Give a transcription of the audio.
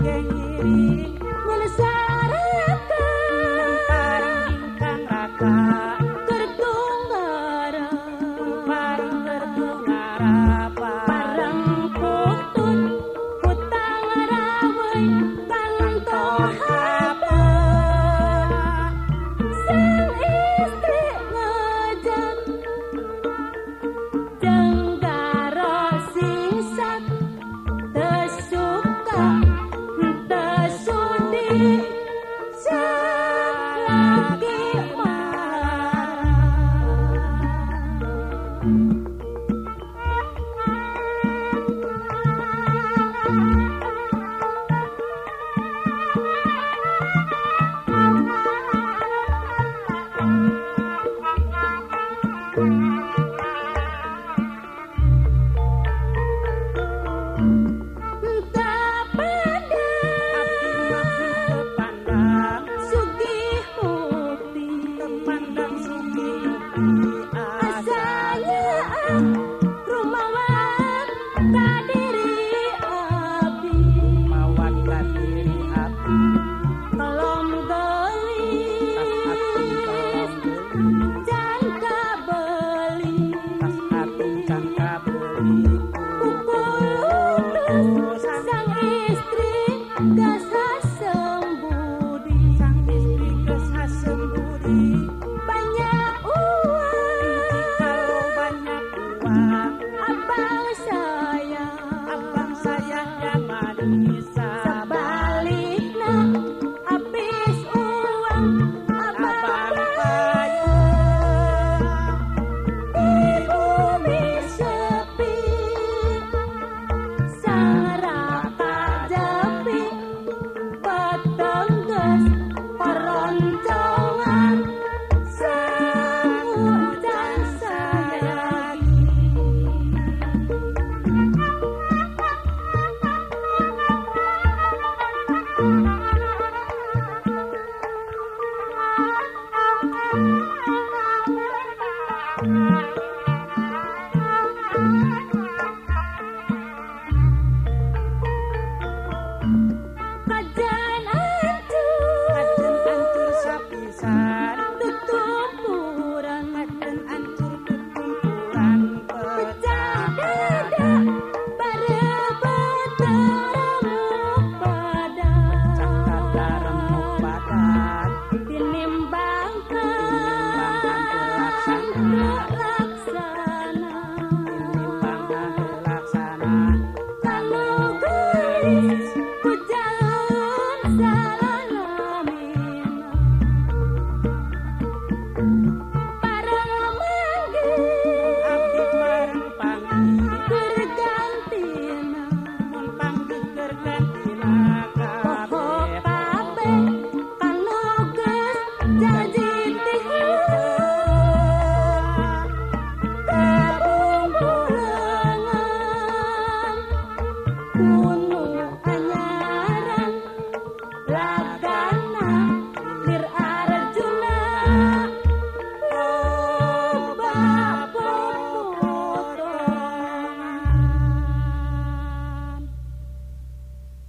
Well, it's one